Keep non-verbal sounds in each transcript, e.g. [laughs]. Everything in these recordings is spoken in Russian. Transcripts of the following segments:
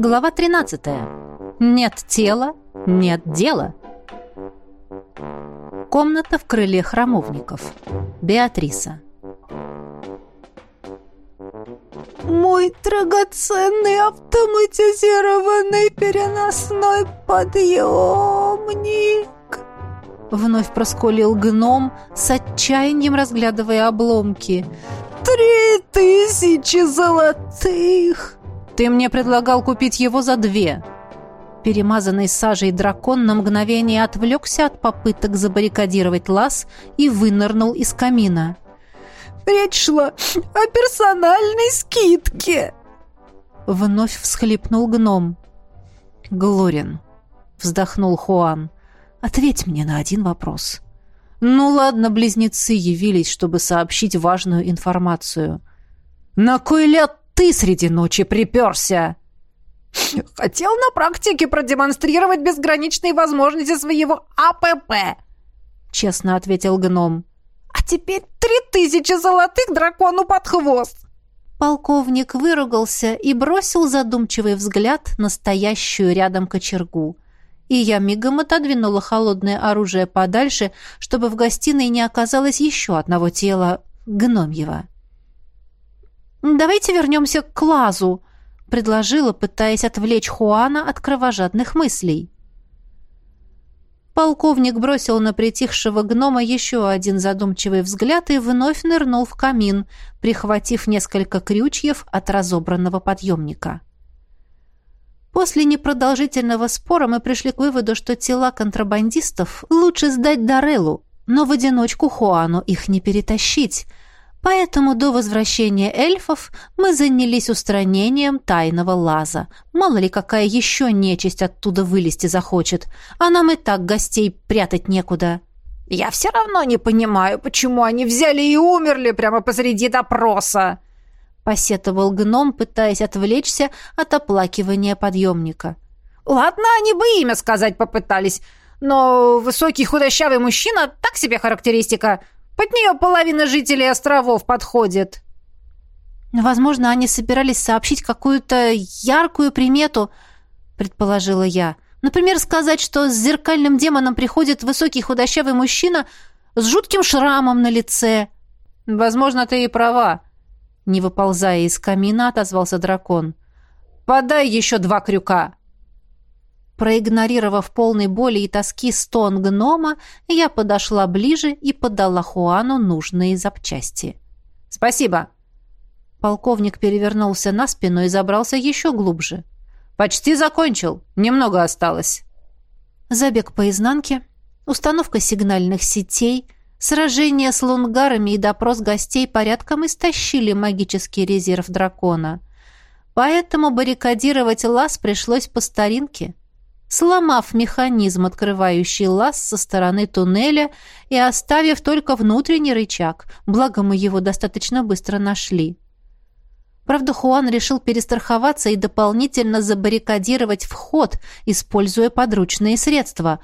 Глава 13. Нет тела, нет дела. Комната в крыле храмовников. Беатриса. Мой драгоценный автоматизированный переносной подъемник. Вновь просколил гном, с отчаянием разглядывая обломки. «Три тысячи золотых!» «Ты мне предлагал купить его за две!» Перемазанный сажей дракон на мгновение отвлекся от попыток забаррикадировать лаз и вынырнул из камина. «Речь шла о персональной скидке!» Вновь всхлипнул гном. «Глорин», — вздохнул Хуан, — «ответь мне на один вопрос». «Ну ладно, близнецы явились, чтобы сообщить важную информацию». «На кой ляд ты среди ночи приперся?» Хотел на практике продемонстрировать безграничные возможности своего АПП, честно ответил гном. А теперь три тысячи золотых дракону под хвост. Полковник выругался и бросил задумчивый взгляд на стоящую рядом кочергу. И я мигом отодвинула холодное оружие подальше, чтобы в гостиной не оказалось еще одного тела гномьего. «Давайте вернемся к Лазу», предложила, пытаясь отвлечь Хуана от кровожадных мыслей. Полковник бросил на притихшего гнома еще один задумчивый взгляд и вновь нырнул в камин, прихватив несколько крючьев от разобранного подъемника. После непродолжительного спора мы пришли к выводу, что тела контрабандистов лучше сдать Дареллу, но в одиночку Хуану их не перетащить — Поэтому до возвращения эльфов мы занялись устранением тайного лаза. Мало ли какая еще нечисть оттуда вылезти захочет, а нам и так гостей прятать некуда. «Я все равно не понимаю, почему они взяли и умерли прямо посреди допроса!» посетовал гном, пытаясь отвлечься от оплакивания подъемника. «Ладно, они бы имя сказать попытались, но высокий худощавый мужчина — так себе характеристика. Под нее половина жителей островов подходит». «Возможно, они собирались сообщить какую-то яркую примету», — предположила я. «Например, сказать, что с зеркальным демоном приходит высокий худощавый мужчина с жутким шрамом на лице». «Возможно, ты и права», — не выползая из камина, отозвался дракон. «Подай еще два крюка». Проигнорировав полной боли и тоски стон гнома, я подошла ближе и подала Хуану нужные запчасти. «Спасибо!» Полковник перевернулся на спину и забрался еще глубже. «Почти закончил. Немного осталось». Забег по изнанке, установка сигнальных сетей, сражение с лунгарами и допрос гостей порядком истощили магический резерв дракона. Поэтому баррикадировать лаз пришлось по старинке – сломав механизм, открывающий лаз со стороны туннеля и оставив только внутренний рычаг, благо мы его достаточно быстро нашли. Правда, Хуан решил перестраховаться и дополнительно забаррикадировать вход, используя подручные средства.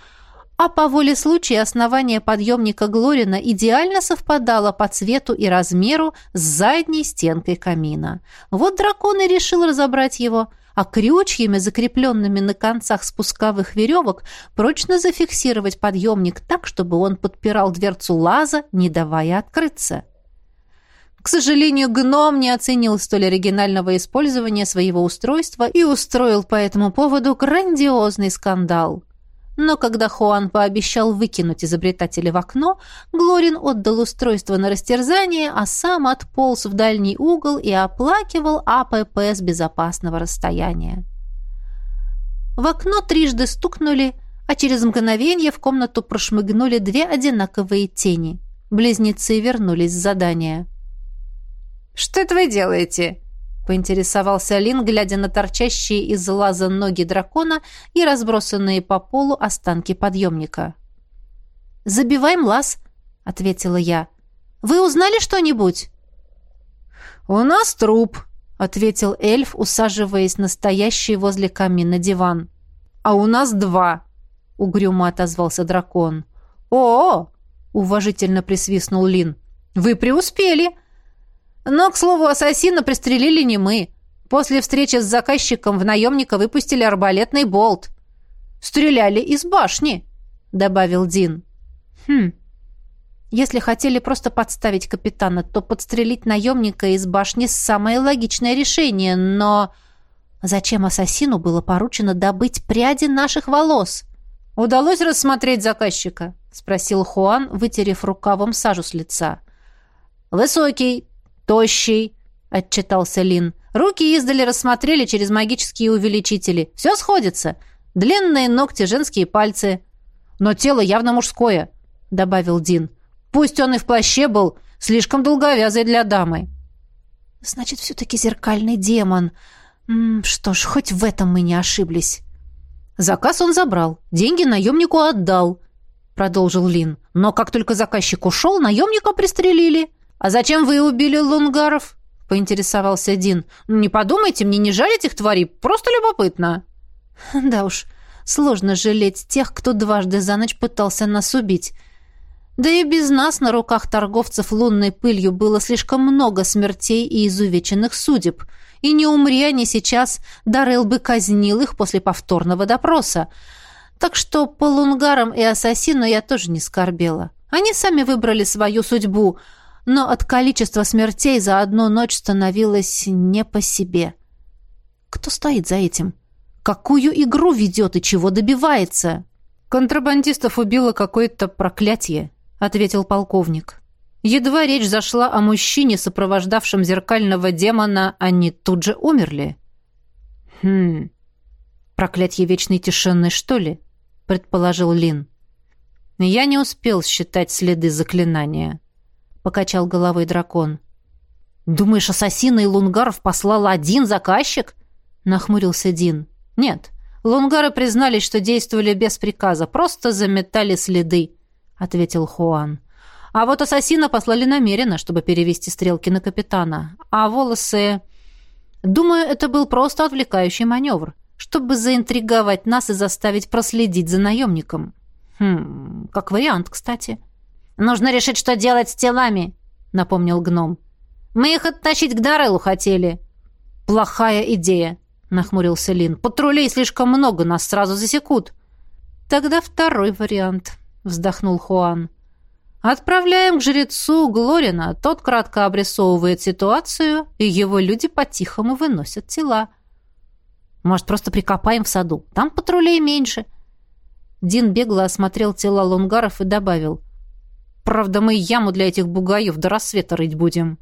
А по воле случая основание подъемника Глорина идеально совпадало по цвету и размеру с задней стенкой камина. Вот дракон и решил разобрать его – а крючьями, закрепленными на концах спусковых веревок, прочно зафиксировать подъемник так, чтобы он подпирал дверцу лаза, не давая открыться. К сожалению, гном не оценил столь оригинального использования своего устройства и устроил по этому поводу грандиозный скандал. Но когда Хуан пообещал выкинуть изобретателя в окно, Глорин отдал устройство на растерзание, а сам отполз в дальний угол и оплакивал АПП с безопасного расстояния. В окно трижды стукнули, а через мгновение в комнату прошмыгнули две одинаковые тени. Близнецы вернулись с задания. «Что это вы делаете?» Поинтересовался Лин, глядя на торчащие из лаза ноги дракона и разбросанные по полу останки подъемника. «Забиваем лаз», — ответила я. «Вы узнали что-нибудь?» «У нас труп», — ответил эльф, усаживаясь на стоящий возле камина диван. «А у нас два», — угрюмо отозвался дракон. «О!», -о — уважительно присвистнул Лин. «Вы преуспели!» Но, к слову, ассасина пристрелили не мы. После встречи с заказчиком в наемника выпустили арбалетный болт. Стреляли из башни, добавил Дин. Хм. Если хотели просто подставить капитана, то подстрелить наемника из башни – самое логичное решение, но... Зачем ассасину было поручено добыть пряди наших волос? «Удалось рассмотреть заказчика?» – спросил Хуан, вытерев рукавом сажу с лица. «Высокий, тощий», – отчитался Лин. «Руки издали рассмотрели через магические увеличители. Все сходится. Длинные ногти, женские пальцы. Но тело явно мужское», – добавил Дин. Пусть он и в плаще был, слишком долговязый для дамы. Значит, все-таки зеркальный демон. Что ж, хоть в этом мы не ошиблись. Заказ он забрал, деньги наемнику отдал, продолжил Лин. Но как только заказчик ушел, наемника пристрелили. А зачем вы убили лунгаров? поинтересовался Дин. Не подумайте, мне не жаль этих тварей, просто любопытно. [laughs] Да уж, сложно жалеть тех, кто дважды за ночь пытался нас убить. Да и без нас на руках торговцев лунной пылью было слишком много смертей и изувеченных судеб. И не умри они сейчас, Дарел бы казнил их после повторного допроса. Так что по лунгарам и ассасину я тоже не скорбела. Они сами выбрали свою судьбу, но от количества смертей за одну ночь становилось не по себе. Кто стоит за этим? Какую игру ведет и чего добивается? Контрабандистов убило какое-то проклятие, — ответил полковник. Едва речь зашла о мужчине, сопровождавшем зеркального демона, они тут же умерли. «Хм... Проклятье вечной тишины, что ли?» — предположил Лин. «Я не успел считать следы заклинания», — покачал головой дракон. «Думаешь, ассасина и лунгаров послал один заказчик?» — нахмурился Дин. «Нет, лунгары признались, что действовали без приказа, просто заметали следы. — ответил Хуан. «А вот ассасина послали намеренно, чтобы перевести стрелки на капитана. А волосы... Думаю, это был просто отвлекающий маневр, чтобы заинтриговать нас и заставить проследить за наемником. Хм, как вариант, кстати». «Нужно решить, что делать с телами», — напомнил гном. «Мы их оттащить к Дарелу хотели». «Плохая идея», — нахмурился Лин. «Патрулей слишком много, нас сразу засекут». «Тогда второй вариант», вздохнул Хуан. Отправляем к жрецу Глорина, тот кратко обрисовывает ситуацию, и его люди по-тихому выносят тела. Может, просто прикопаем в саду? Там патрулей меньше. Дин бегло осмотрел тела лунгаров и добавил. Правда, мы яму для этих бугаев до рассвета рыть будем.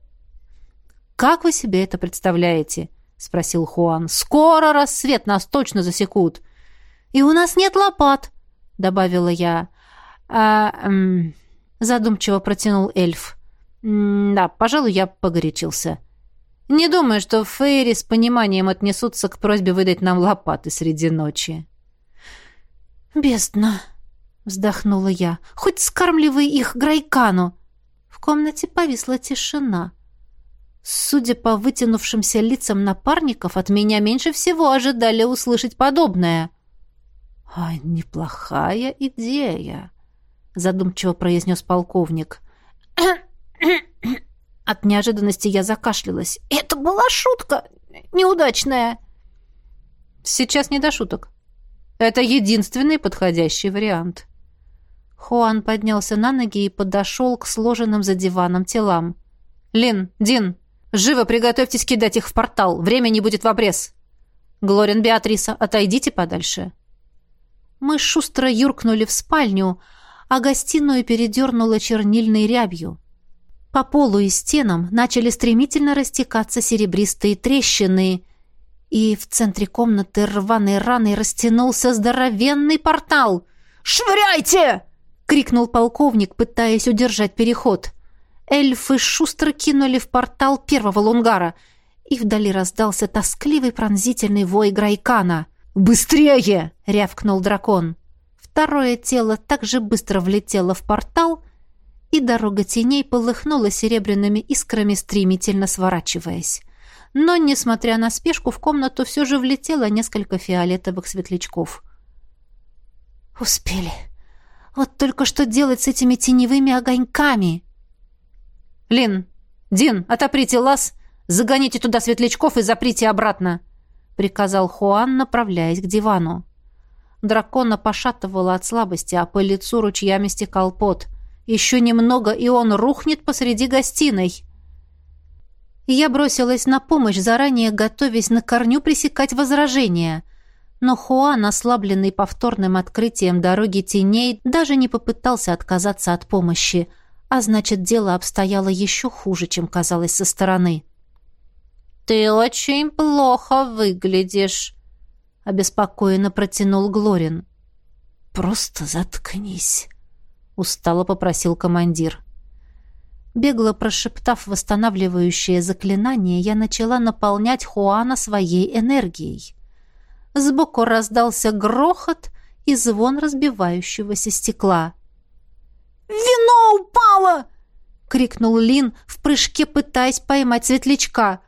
Как вы себе это представляете? спросил Хуан. Скоро рассвет нас точно засекут. И у нас нет лопат, добавила я. А, задумчиво протянул эльф. да, пожалуй, я погорячился. Не думаю, что Фейри с пониманием отнесутся к просьбе выдать нам лопаты среди ночи. «Бездна!» — вздохнула я. «Хоть скармливай их Грайкану!» В комнате повисла тишина. Судя по вытянувшимся лицам напарников, от меня меньше всего ожидали услышать подобное. «А неплохая идея!» задумчиво произнес полковник. [coughs] От неожиданности я закашлялась. Это была шутка неудачная. Сейчас не до шуток. Это единственный подходящий вариант. Хуан поднялся на ноги и подошел к сложенным за диваном телам. «Лин, Дин, живо приготовьтесь кидать их в портал. Времени будет в обрез. Глорин, Беатриса, отойдите подальше». Мы шустро юркнули в спальню, а гостиную передернуло чернильной рябью. По полу и стенам начали стремительно растекаться серебристые трещины, и в центре комнаты рваной раной растянулся здоровенный портал. «Швыряйте!» — крикнул полковник, пытаясь удержать переход. Эльфы шустро кинули в портал первого лунгара, и вдали раздался тоскливый пронзительный вой Грайкана. «Быстрее!» — рявкнул дракон. Второе тело также быстро влетело в портал, и дорога теней полыхнула серебряными искрами, стремительно сворачиваясь. Но, несмотря на спешку, в комнату все же влетело несколько фиолетовых светлячков. «Успели. Вот только что делать с этими теневыми огоньками?» «Лин, Дин, отоприте лаз, Загоните туда светлячков и заприте обратно!» — приказал Хуан, направляясь к дивану. Дракона пошатывало от слабости, а по лицу ручьями стекал пот. Еще немного, и он рухнет посреди гостиной. Я бросилась на помощь, заранее готовясь на корню пресекать возражения. Но Хуан, ослабленный повторным открытием дороги теней, даже не попытался отказаться от помощи, а значит, дело обстояло еще хуже, чем казалось со стороны. «Ты очень плохо выглядишь», — обеспокоенно протянул Глорин. «Просто заткнись», — устало попросил командир. Бегло прошептав восстанавливающее заклинание, я начала наполнять Хуана своей энергией. Сбоку раздался грохот и звон разбивающегося стекла. «Вино упало!» — крикнул Лин, в прыжке пытаясь поймать светлячка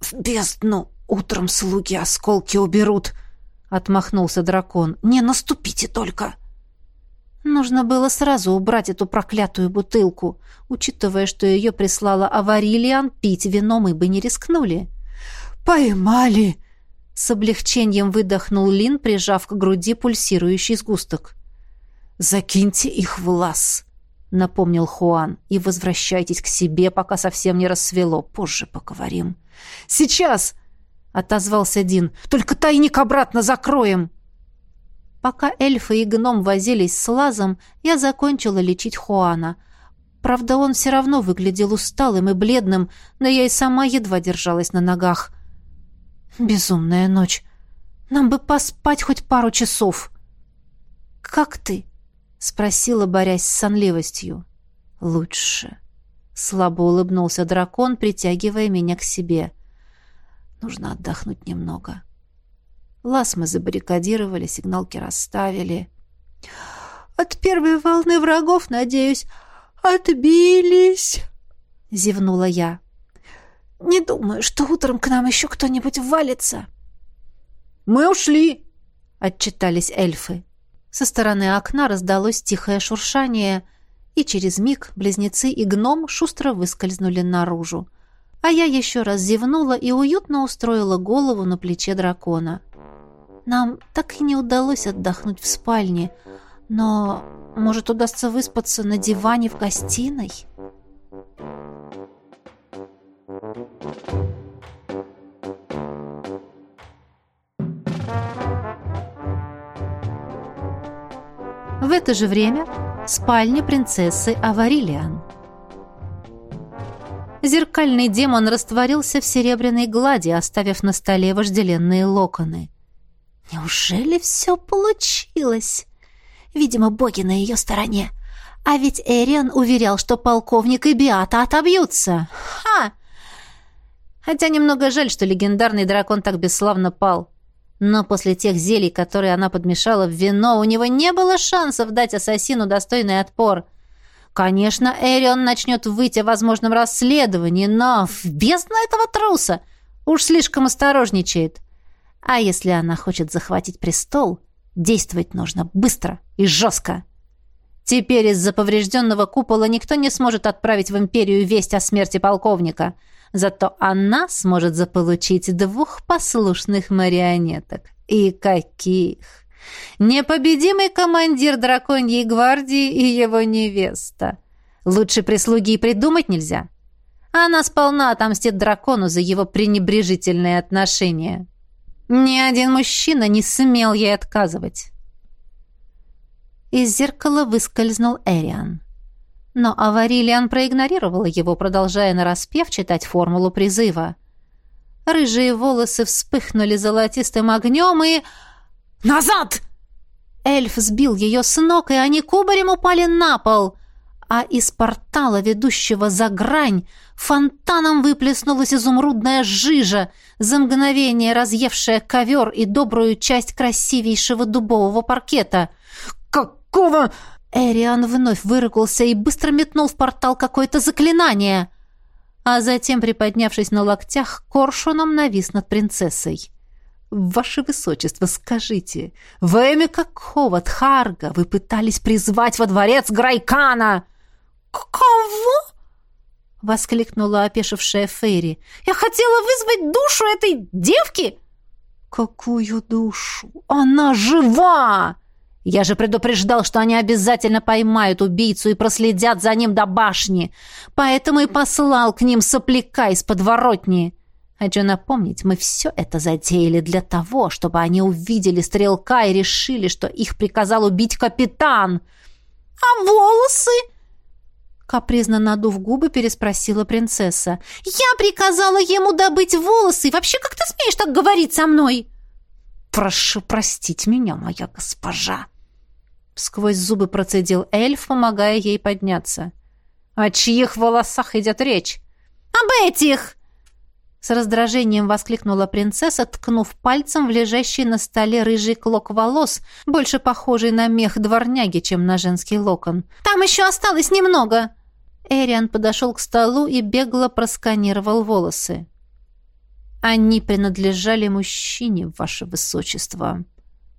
в бездну! Утром слуги осколки уберут!» — отмахнулся дракон. «Не наступите только!» Нужно было сразу убрать эту проклятую бутылку. Учитывая, что ее прислала Аварилиан, пить вино мы бы не рискнули. «Поймали!» С облегчением выдохнул Лин, прижав к груди пульсирующий сгусток. «Закиньте их в лаз!» — напомнил Хуан. «И возвращайтесь к себе, пока совсем не рассвело. Позже поговорим». «Сейчас!» — отозвался Дин. «Только тайник обратно закроем!» Пока эльфы и гном возились с лазом, я закончила лечить Хуана. Правда, он все равно выглядел усталым и бледным, но я и сама едва держалась на ногах. «Безумная ночь! Нам бы поспать хоть пару часов!» «Как ты?» — спросила, борясь с сонливостью. «Лучше», Слабо улыбнулся дракон, притягивая меня к себе. Нужно отдохнуть немного. Лаз мы забаррикадировали, сигналки расставили. «От первой волны врагов, надеюсь, отбились!» — зевнула я. «Не думаю, что утром к нам еще кто-нибудь валится». «Мы ушли!» — отчитались эльфы. Со стороны окна раздалось тихое шуршание — и через миг близнецы и гном шустро выскользнули наружу. А я еще раз зевнула и уютно устроила голову на плече дракона. Нам так и не удалось отдохнуть в спальне, но, может, удастся выспаться на диване в гостиной?» В это же время спальня принцессы Аварилиан. Зеркальный демон растворился в серебряной глади, оставив на столе вожделенные локоны. «Неужели все получилось? Видимо, боги на ее стороне. А ведь Эриан уверял, что полковник и Биата отобьются. Ха! Хотя немного жаль, что легендарный дракон так бесславно пал. Но после тех зелий, которые она подмешала в вино, у него не было шансов дать ассасину достойный отпор. Конечно, Эрион начнет выйти о возможном расследовании, но в бездну этого труса уж слишком осторожничает. А если она хочет захватить престол, действовать нужно быстро и жестко. Теперь из-за поврежденного купола никто не сможет отправить в империю весть о смерти полковника — Зато она сможет заполучить двух послушных марионеток. И каких! Непобедимый командир драконьей гвардии и его невеста. Лучше прислуги и придумать нельзя. Она сполна отомстит дракону за его пренебрежительные отношения. Ни один мужчина не смел ей отказывать. Из зеркала выскользнул Эриан. Но Аварилиан проигнорировала его, продолжая нараспев читать формулу призыва. Рыжие волосы вспыхнули золотистым огнем и... «Назад!» Эльф сбил ее с ног, и они кубарем упали на пол. А из портала, ведущего за грань, фонтаном выплеснулась изумрудная жижа, за мгновение разъевшая ковер и добрую часть красивейшего дубового паркета. «Какого...» Эриан вновь выругался и быстро метнул в портал какое-то заклинание, а затем, приподнявшись на локтях, коршуном навис над принцессой. «Ваше Высочество, скажите, во имя какого Тхарга вы пытались призвать во дворец Грайкана?» «Кого?» — воскликнула опешившая Фейри. «Я хотела вызвать душу этой девки!» «Какую душу? Она жива!» Я же предупреждал, что они обязательно поймают убийцу и проследят за ним до башни. Поэтому и послал к ним сопляка из подворотни. Хочу напомнить, мы все это затеяли для того, чтобы они увидели стрелка и решили, что их приказал убить капитан. «А волосы?» Капризно надув губы, переспросила принцесса. «Я приказала ему добыть волосы. Вообще, как ты смеешь так говорить со мной?» «Прошу простить меня, моя госпожа!» Сквозь зубы процедил эльф, помогая ей подняться. «О чьих волосах идет речь?» «Об этих!» С раздражением воскликнула принцесса, ткнув пальцем в лежащий на столе рыжий клок волос, больше похожий на мех дворняги, чем на женский локон. «Там еще осталось немного!» Эриан подошел к столу и бегло просканировал волосы. «Они принадлежали мужчине, ваше высочество»,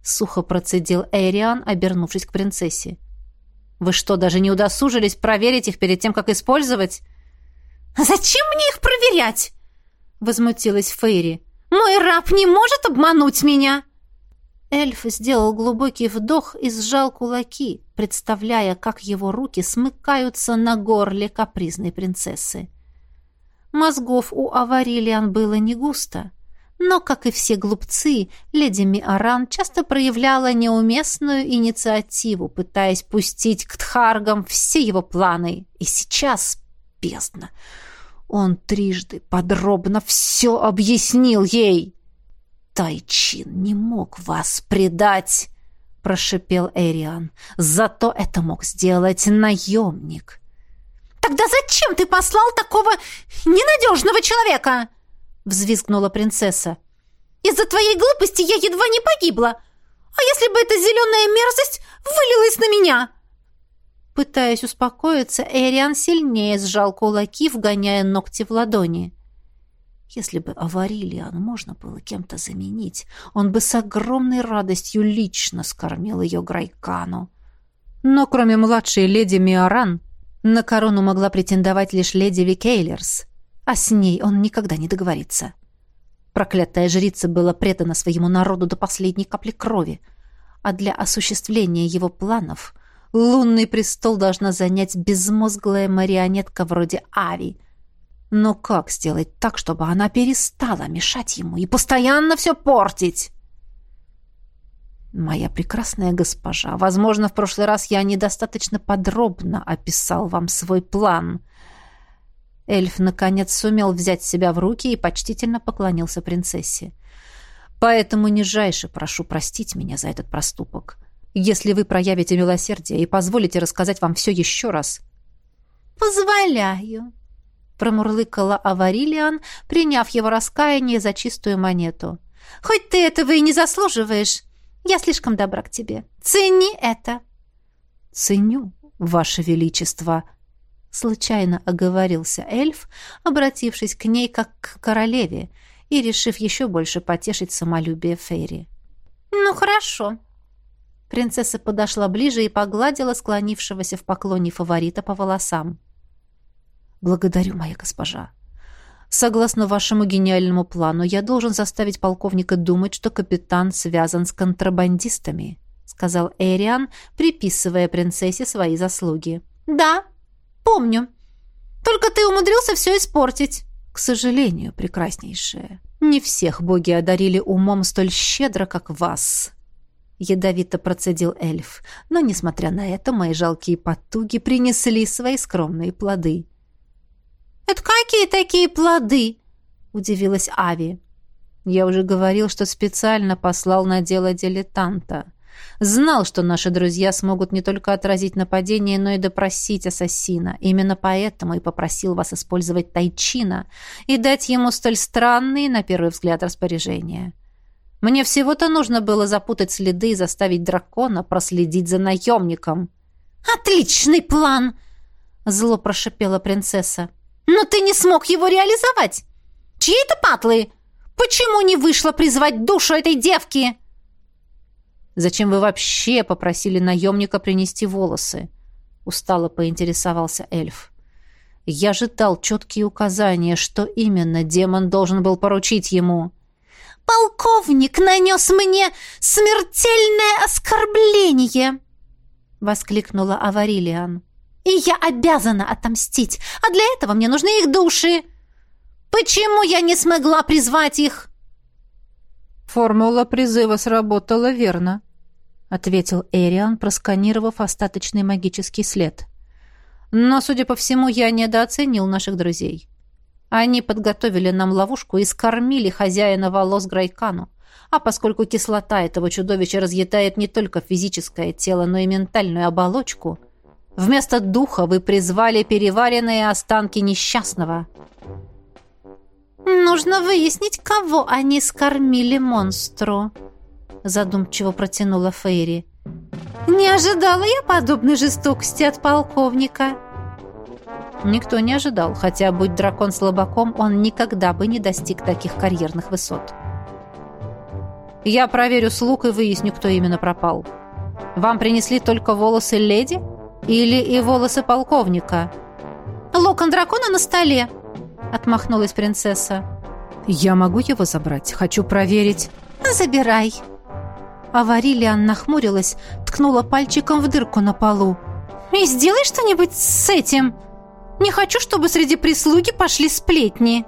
сухо процедил Эриан, обернувшись к принцессе. Вы что, даже не удосужились проверить их перед тем, как использовать? Зачем мне их проверять? возмутилась Фейри. Мой раб не может обмануть меня. Эльф сделал глубокий вдох и сжал кулаки, представляя, как его руки смыкаются на горле капризной принцессы. Мозгов у Аварилиан было не густо. Но, как и все глупцы, леди Миаран часто проявляла неуместную инициативу, пытаясь пустить к Тхаргам все его планы. И сейчас, бездна, он трижды подробно все объяснил ей. «Тайчин не мог вас предать!» — прошипел Эриан. «Зато это мог сделать наемник». «Тогда зачем ты послал такого ненадежного человека?» Взвизгнула принцесса. «Из-за твоей глупости я едва не погибла! А если бы эта зеленая мерзость вылилась на меня?» Пытаясь успокоиться, Эриан сильнее сжал кулаки, вгоняя ногти в ладони. Если бы Аварилиан можно было кем-то заменить, он бы с огромной радостью лично скормил ее Грайкану. Но кроме младшей леди Миоран, на корону могла претендовать лишь леди Викейлерс, а с ней он никогда не договорится. Проклятая жрица была предана своему народу до последней капли крови, а для осуществления его планов лунный престол должна занять безмозглая марионетка вроде Ави. Но как сделать так, чтобы она перестала мешать ему и постоянно все портить? «Моя прекрасная госпожа, возможно, в прошлый раз я недостаточно подробно описал вам свой план», Эльф, наконец, сумел взять себя в руки и почтительно поклонился принцессе. «Поэтому нижайше прошу простить меня за этот проступок. Если вы проявите милосердие и позволите рассказать вам все еще раз...» «Позволяю», — промурлыкала Аварилиан, приняв его раскаяние за чистую монету. «Хоть ты этого и не заслуживаешь, я слишком добра к тебе. Цени это!» «Ценю, ваше величество!» Случайно оговорился эльф, обратившись к ней как к королеве и решив еще больше потешить самолюбие Фейри. «Ну, хорошо». Принцесса подошла ближе и погладила склонившегося в поклоне фаворита по волосам. «Благодарю, моя госпожа. Согласно вашему гениальному плану, я должен заставить полковника думать, что капитан связан с контрабандистами», сказал Эриан, приписывая принцессе свои заслуги. «Да», Помню. Только ты умудрился все испортить. К сожалению, прекраснейшая. Не всех боги одарили умом столь щедро, как вас. Ядовито процедил эльф. Но, несмотря на это, мои жалкие потуги принесли свои скромные плоды. «Это какие такие плоды?» — удивилась Ави. «Я уже говорил, что специально послал на дело дилетанта. Знал, что наши друзья смогут не только отразить нападение, но и допросить ассасина. Именно поэтому и попросил вас использовать Тайчина и дать ему столь странные, на первый взгляд, распоряжения. Мне всего-то нужно было запутать следы и заставить дракона проследить за наемником». «Отличный план!» — зло прошипела принцесса. «Но ты не смог его реализовать! Чьи это патлы? Почему не вышло призвать душу этой девки?» Зачем вы вообще попросили наемника принести волосы?» Устало поинтересовался эльф. Я же дал четкие указания, что именно демон должен был поручить ему. «Полковник нанес мне смертельное оскорбление!» — воскликнула Аварилиан. «И я обязана отомстить, а для этого мне нужны их души. Почему я не смогла призвать их?» «Формула призыва сработала верно», — ответил Эриан, просканировав остаточный магический след. «Но, судя по всему, я недооценил наших друзей. Они подготовили нам ловушку и скормили хозяина волос Грайкану. А поскольку кислота этого чудовища разъедает не только физическое тело, но и ментальную оболочку, вместо духа вы призвали переваренные останки несчастного». «Нужно выяснить, кого они скормили монстру», — задумчиво протянула Фейри. «Не ожидала я подобной жестокости от полковника». Никто не ожидал, хотя, будь дракон слабаком, он никогда бы не достиг таких карьерных высот. «Я проверю слуг и выясню, кто именно пропал. Вам принесли только волосы леди или и волосы полковника?» «Локон дракона на столе», — отмахнулась принцесса. «Я могу его забрать? Хочу проверить». «Забирай». Аварилиан нахмурилась, ткнула пальчиком в дырку на полу. «И сделай что-нибудь с этим. Не хочу, чтобы среди прислуги пошли сплетни».